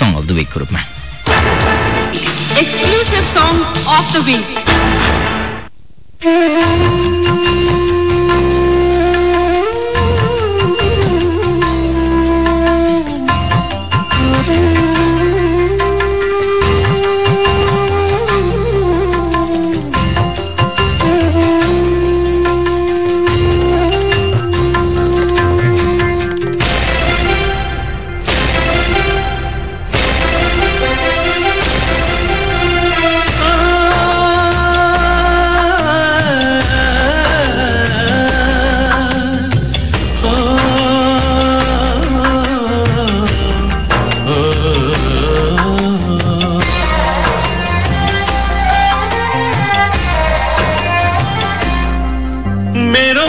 Song of the विकको रूपमा Exclusive song of the week.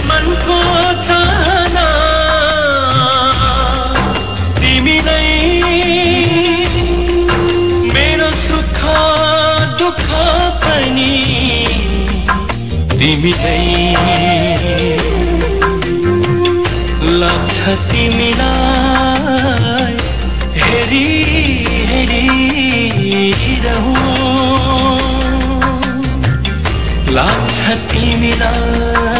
मनको चाहना। तिमी नै मेरो सुख दुःख पनि तिमी नै लाग्छ तिमीलाई हेरी हेरी लाग्छ तिमीलाई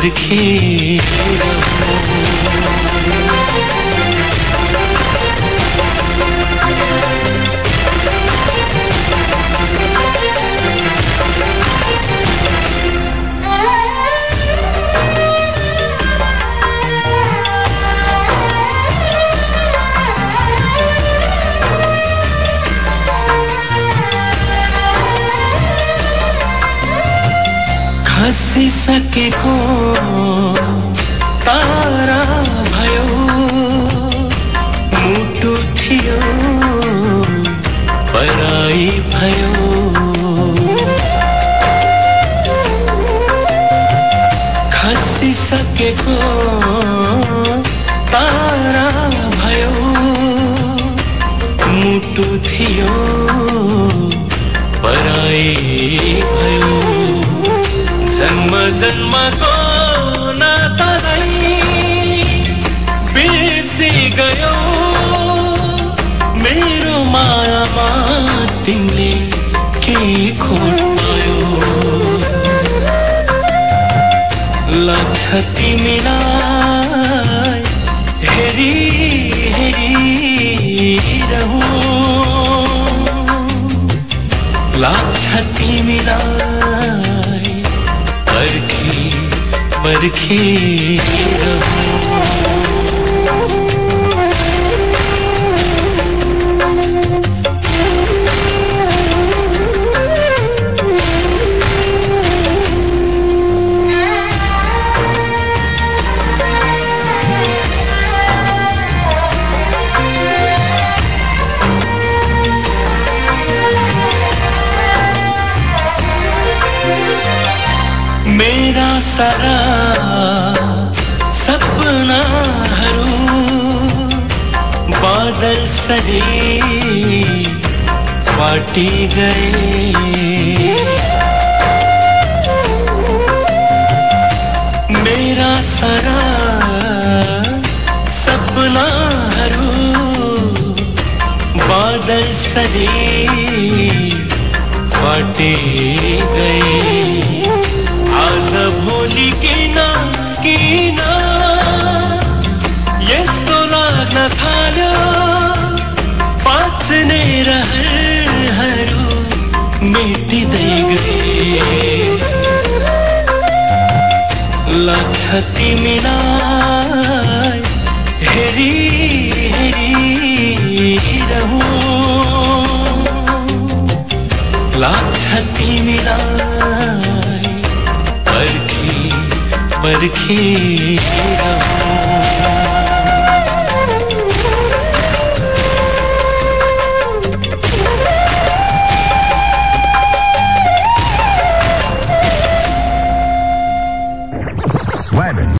पर्खी खसिसकेको तारा भयो। मुटु थियो पराई भयो। खसिसकेको तारा भयो। मुटु थियो पराई जन्मको नातालाई बिर्सी गयो मेरो मायामा तिमीले के खोट पायो? लाग्छ तिमीलाई हेरी हेरी लाग्छ तिमीलाई पर्खी मेरा सारा सपनाहरू बादल सरी फाटी गए। मेरा सारा सपनाहरू बादल सरी फाटे गए। लाग्छ तिमीलाई हेरी हेरी लाग्छ तिमीलाई पर्खी पर्खी